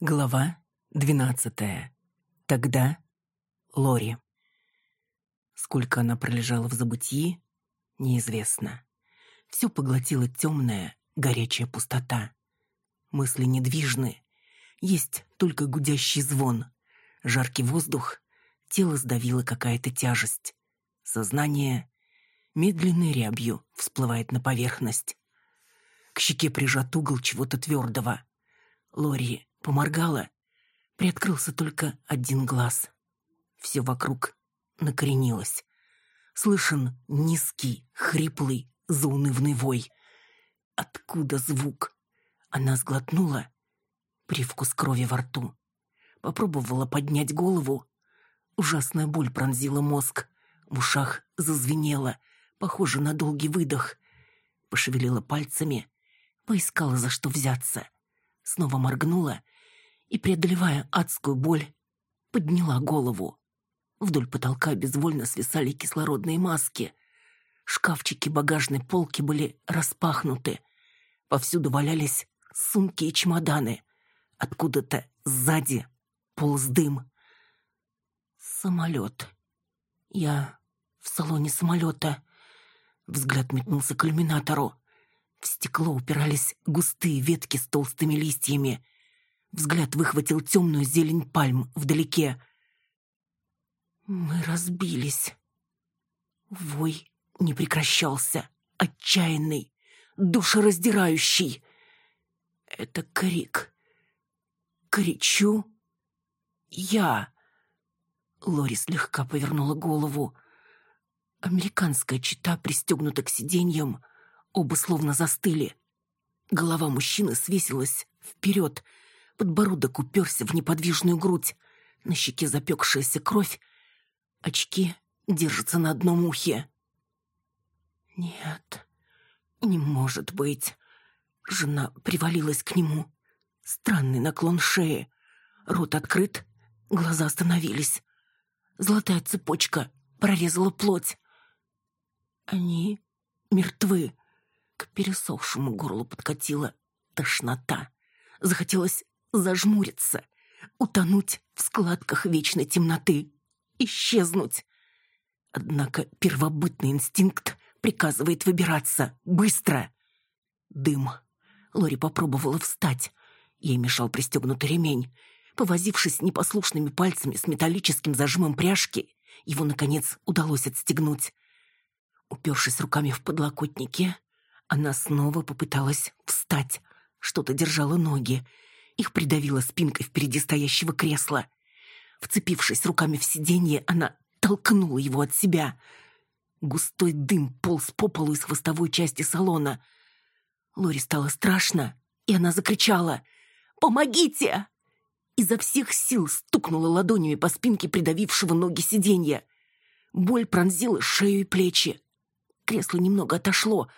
Глава двенадцатая. Тогда Лори. Сколько она пролежала в забытии, неизвестно. Все поглотила темная, горячая пустота. Мысли недвижны. Есть только гудящий звон. Жаркий воздух. Тело сдавило какая-то тяжесть. Сознание медленной рябью всплывает на поверхность. К щеке прижат угол чего-то твердого. Лори поморгала. Приоткрылся только один глаз. Все вокруг накоренилось. Слышен низкий, хриплый, заунывный вой. Откуда звук? Она сглотнула. Привкус крови во рту. Попробовала поднять голову. Ужасная боль пронзила мозг. В ушах зазвенело, похоже на долгий выдох. Пошевелила пальцами, поискала за что взяться. Снова моргнула и, преодолевая адскую боль, подняла голову. Вдоль потолка безвольно свисали кислородные маски. Шкафчики багажной полки были распахнуты. Повсюду валялись сумки и чемоданы. Откуда-то сзади полз дым. Самолет. Я в салоне самолета. Взгляд метнулся к иллюминатору. В стекло упирались густые ветки с толстыми листьями. Взгляд выхватил темную зелень пальм вдалеке. Мы разбились. Вой не прекращался, отчаянный, душераздирающий. Это крик. Кричу я. Лори слегка повернула голову. Американская чита пристегнута к сиденьям, оба словно застыли. Голова мужчины свесилась вперед, подбородок уперся в неподвижную грудь, на щеке запекшаяся кровь, очки держатся на одном ухе. Нет, не может быть. Жена привалилась к нему. Странный наклон шеи. Рот открыт, глаза остановились. Золотая цепочка прорезала плоть. Они мертвы. К пересохшему горлу подкатила тошнота. Захотелось зажмуриться, утонуть в складках вечной темноты, исчезнуть. Однако первобытный инстинкт приказывает выбираться быстро. Дым. Лори попробовала встать. Ей мешал пристегнутый ремень. Повозившись непослушными пальцами с металлическим зажимом пряжки, его, наконец, удалось отстегнуть. Упершись руками в подлокотники, она снова попыталась встать. Что-то держало ноги, их придавило спинкой впереди стоящего кресла. Вцепившись руками в сиденье, она толкнула его от себя. Густой дым полз по полу из хвостовой части салона. Лори стало страшно, и она закричала «Помогите!» Изо всех сил стукнула ладонями по спинке придавившего ноги сиденья. Боль пронзила шею и плечи. Кресло немного отошло.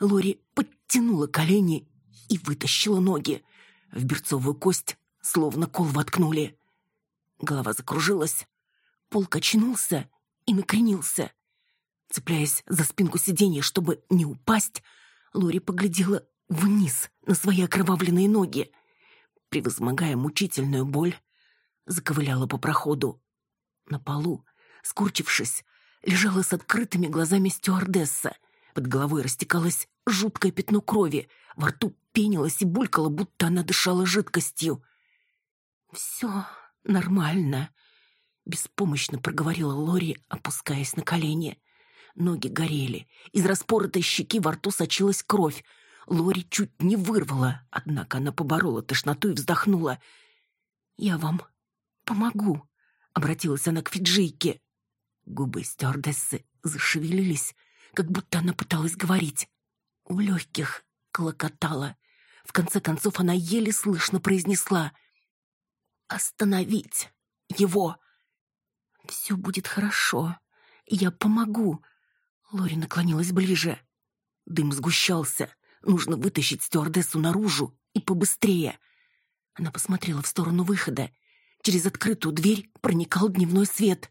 Лори подтянула колени и вытащила ноги. В берцовую кость словно кол воткнули. Голова закружилась. Пол качнулся и накренился. Цепляясь за спинку сиденья, чтобы не упасть, Лори поглядела вниз на свои окровавленные ноги. Превозмогая мучительную боль, заковыляла по проходу. На полу, скурчившись, лежала с открытыми глазами стюардесса. Под головой растекалось жуткое пятно крови, во рту пенилась и булькала, будто она дышала жидкостью. «Все нормально», — беспомощно проговорила Лори, опускаясь на колени. Ноги горели, из распоротой щеки во рту сочилась кровь. Лори чуть не вырвала, однако она поборола тошноту и вздохнула. «Я вам помогу», — обратилась она к Фиджийке. Губы стюардессы зашевелились, как будто она пыталась говорить. У легких клокотала. В конце концов она еле слышно произнесла «Остановить его!» «Все будет хорошо. Я помогу». Лори наклонилась ближе. Дым сгущался. Нужно вытащить стюардессу наружу и побыстрее. Она посмотрела в сторону выхода. Через открытую дверь проникал дневной свет.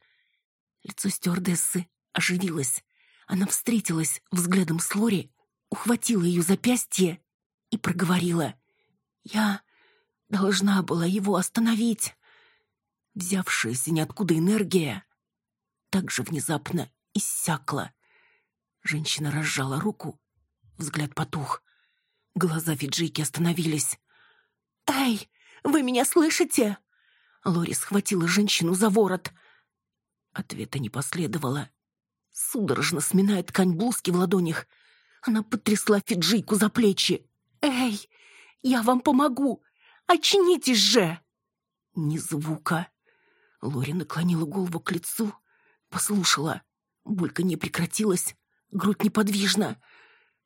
Лицо стюардессы оживилось. Она встретилась взглядом с Лори, ухватила ее запястье и проговорила. «Я Должна была его остановить. Взявшаяся ниоткуда энергия так же внезапно иссякла. Женщина разжала руку, взгляд потух. Глаза Фиджики остановились. «Эй, вы меня слышите?» Лори схватила женщину за ворот. Ответа не последовало. Судорожно сминая ткань блузки в ладонях, она потрясла Фиджийку за плечи. «Эй, я вам помогу! Очнитесь же!» Ни звука. Лори наклонила голову к лицу, послушала. Булька не прекратилась, грудь неподвижна.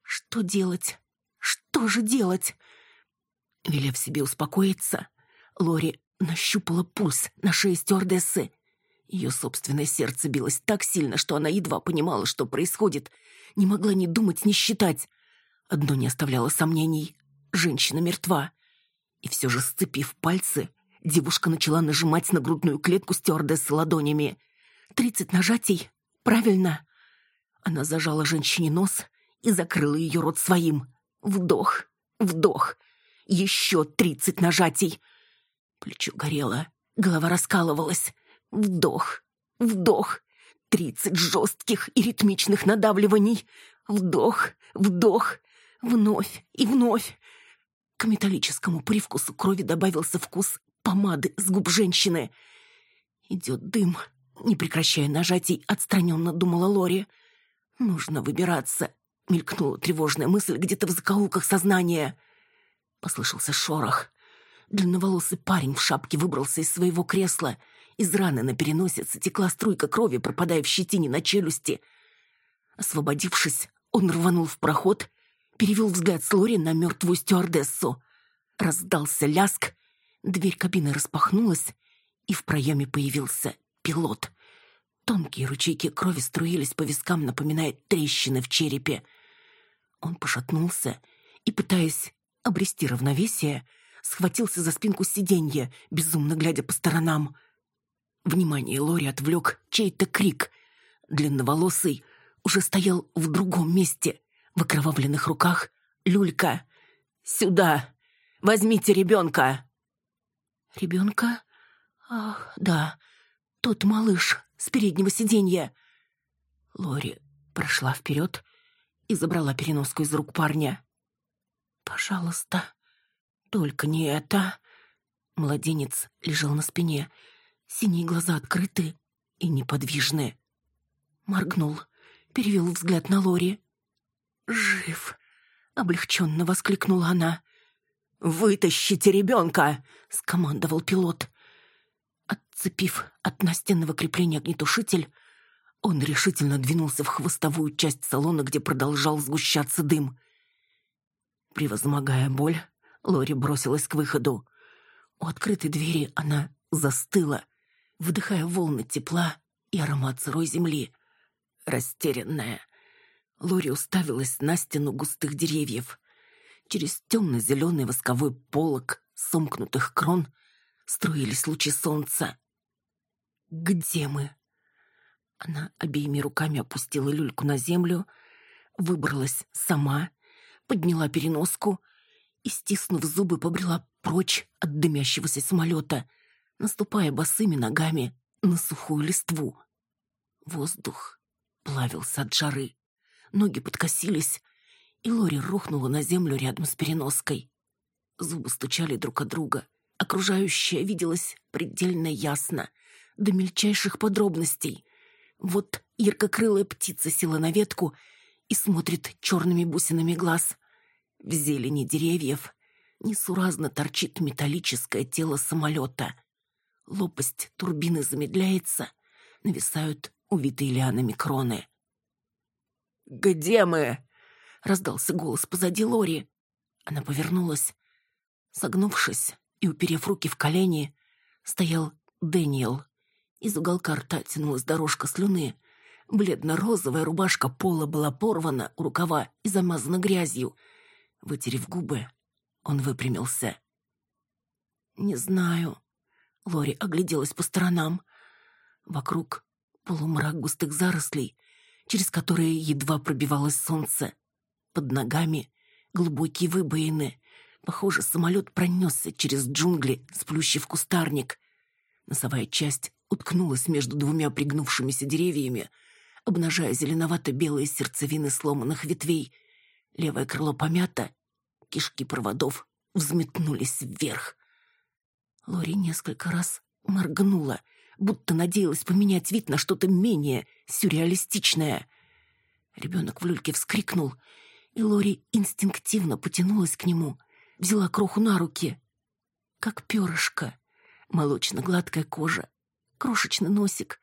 Что делать? Что же делать? Велев себе успокоиться, Лори нащупала пульс на шее стюардессы. Ее собственное сердце билось так сильно, что она едва понимала, что происходит. Не могла ни думать, ни считать. Одно не оставляло сомнений. Женщина мертва. И все же, сцепив пальцы, девушка начала нажимать на грудную клетку стюардессы ладонями. «Тридцать нажатий? Правильно!» Она зажала женщине нос и закрыла ее рот своим. Вдох, вдох. Еще тридцать нажатий. Плечо горело, голова раскалывалась. Вдох, вдох. Тридцать жестких и ритмичных надавливаний. Вдох, вдох. Вновь и вновь. К металлическому привкусу крови добавился вкус помады с губ женщины. Идет дым. Не прекращая нажатий, отстраненно думала Лори. «Нужно выбираться», — мелькнула тревожная мысль где-то в закоулках сознания. Послышался шорох. Длинноволосый парень в шапке выбрался из своего кресла. Из раны на переносице текла струйка крови, пропадая в щетине на челюсти. Освободившись, он рванул в проход, перевел взгляд с Лори на мертвую стюардессу. Раздался ляск, дверь кабины распахнулась, и в проеме появился пилот. Тонкие ручейки крови струились по вискам, напоминая трещины в черепе. Он пошатнулся и, пытаясь обрести равновесие, схватился за спинку сиденья, безумно глядя по сторонам. Внимание Лори отвлек чей-то крик. Длинноволосый уже стоял в другом месте. В окровавленных руках люлька. «Сюда! Возьмите ребенка!» «Ребенка? Ах, да, тот малыш с переднего сиденья!» Лори прошла вперед и забрала переноску из рук парня. «Пожалуйста, только не это!» Младенец лежал на спине, синие глаза открыты и неподвижны. Моргнул, перевел взгляд на Лори. «Жив!» — облегченно воскликнула она. «Вытащите ребенка!» — скомандовал пилот. Отцепив от настенного крепления огнетушитель, он решительно двинулся в хвостовую часть салона, где продолжал сгущаться дым. Превозмогая боль, Лори бросилась к выходу. У открытой двери она застыла, вдыхая волны тепла и аромат сырой земли. Растерянная, Лори уставилась на стену густых деревьев. Через темно-зеленый восковой полог сомкнутых крон струились лучи солнца. «Где мы?» Она обеими руками опустила люльку на землю, выбралась сама подняла переноску и, стиснув зубы, побрела прочь от дымящегося самолета, наступая босыми ногами на сухую листву. Воздух плавился от жары. Ноги подкосились, и Лори рухнула на землю рядом с переноской. Зубы стучали друг от друга. Окружающее виделось предельно ясно, до мельчайших подробностей. Вот яркокрылая птица села на ветку и смотрит черными бусинами глаз. В зелени деревьев несуразно торчит металлическое тело самолета. Лопасть турбины замедляется, нависают увитые лианами кроны. «Где мы?» — раздался голос позади Лори. Она повернулась. Согнувшись и уперев руки в колени, стоял Дэниел. Из уголка рта тянулась дорожка слюны, Бледно-розовая рубашка пола была порвана у рукава и замазана грязью. Вытерев губы, он выпрямился. «Не знаю». Лори огляделась по сторонам. Вокруг полумрак густых зарослей, через которые едва пробивалось солнце. Под ногами глубокие выбоины, Похоже, самолет пронесся через джунгли, сплющив кустарник. Носовая часть уткнулась между двумя пригнувшимися деревьями, обнажая зеленовато-белые сердцевины сломанных ветвей. Левое крыло помято, кишки проводов взметнулись вверх. Лори несколько раз моргнула, будто надеялась поменять вид на что-то менее сюрреалистичное. Ребенок в люльке вскрикнул, и Лори инстинктивно потянулась к нему, взяла кроху на руки. Как перышко, молочно-гладкая кожа, крошечный носик,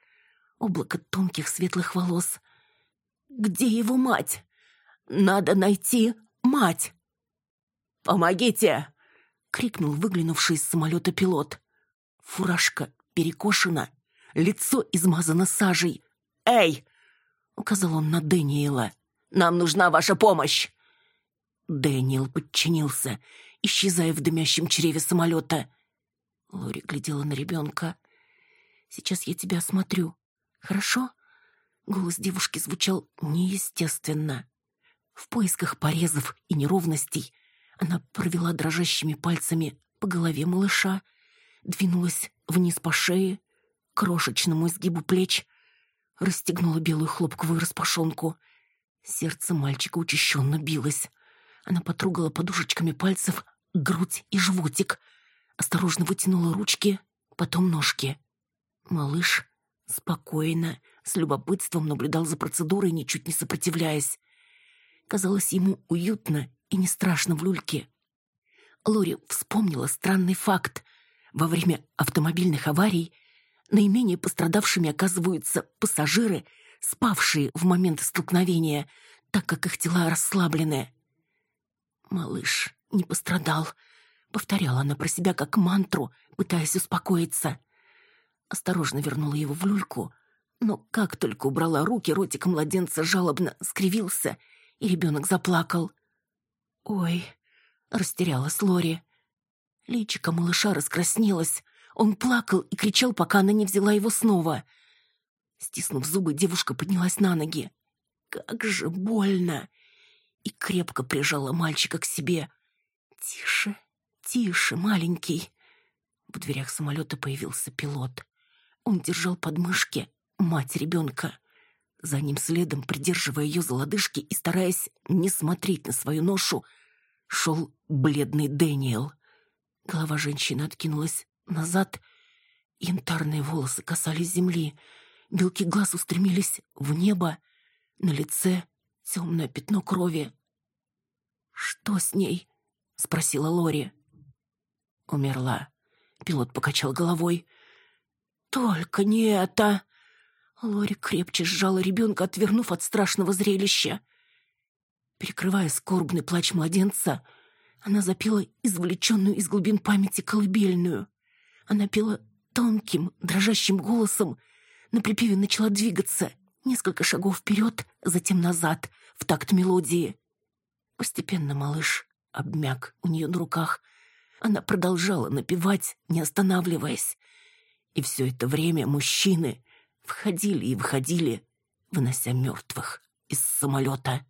облако тонких светлых волос. «Где его мать? Надо найти мать!» «Помогите!» — крикнул выглянувший из самолета пилот. Фуражка перекошена, лицо измазано сажей. «Эй!» — указал он на Дэниела. «Нам нужна ваша помощь!» Дэниел подчинился, исчезая в дымящем чреве самолета. Лори глядела на ребенка. «Сейчас я тебя осмотрю. Хорошо?» Голос девушки звучал неестественно. В поисках порезов и неровностей она провела дрожащими пальцами по голове малыша, двинулась вниз по шее, крошечному изгибу плеч, расстегнула белую хлопковую распашонку. Сердце мальчика учащенно билось. Она потрогала подушечками пальцев грудь и животик, осторожно вытянула ручки, потом ножки. Малыш спокойно, с любопытством наблюдал за процедурой, ничуть не сопротивляясь. Казалось ему уютно и не страшно в люльке. Лори вспомнила странный факт. Во время автомобильных аварий наименее пострадавшими оказываются пассажиры, спавшие в момент столкновения, так как их тела расслаблены. «Малыш не пострадал», — повторяла она про себя как мантру, пытаясь успокоиться. Осторожно вернула его в люльку, но как только убрала руки, ротик младенца жалобно скривился, и ребенок заплакал. «Ой», — растерялась Лори. Личико малыша раскраснелось. Он плакал и кричал, пока она не взяла его снова. Стиснув зубы, девушка поднялась на ноги. «Как же больно!» И крепко прижала мальчика к себе. «Тише, тише, маленький!» В дверях самолета появился пилот. Он держал под мышки мать ребенка. За ним следом, придерживая ее за лодыжки и стараясь не смотреть на свою ношу, шел бледный Дэниел. Голова женщины откинулась назад, янтарные волосы касались земли, белки глаз устремились в небо, на лице темное пятно крови. «Что с ней?» — спросила Лори. «Умерла». Пилот покачал головой. «Только не это!» Лори крепче сжала ребенка, отвернув от страшного зрелища. Перекрывая скорбный плач младенца, она запела извлеченную из глубин памяти колыбельную. Она пела тонким, дрожащим голосом, на припеве начала двигаться, несколько шагов вперед, затем назад, в такт мелодии. Постепенно малыш обмяк у нее на руках. Она продолжала напевать, не останавливаясь. И все это время мужчины входили и выходили, вынося мертвых из самолета.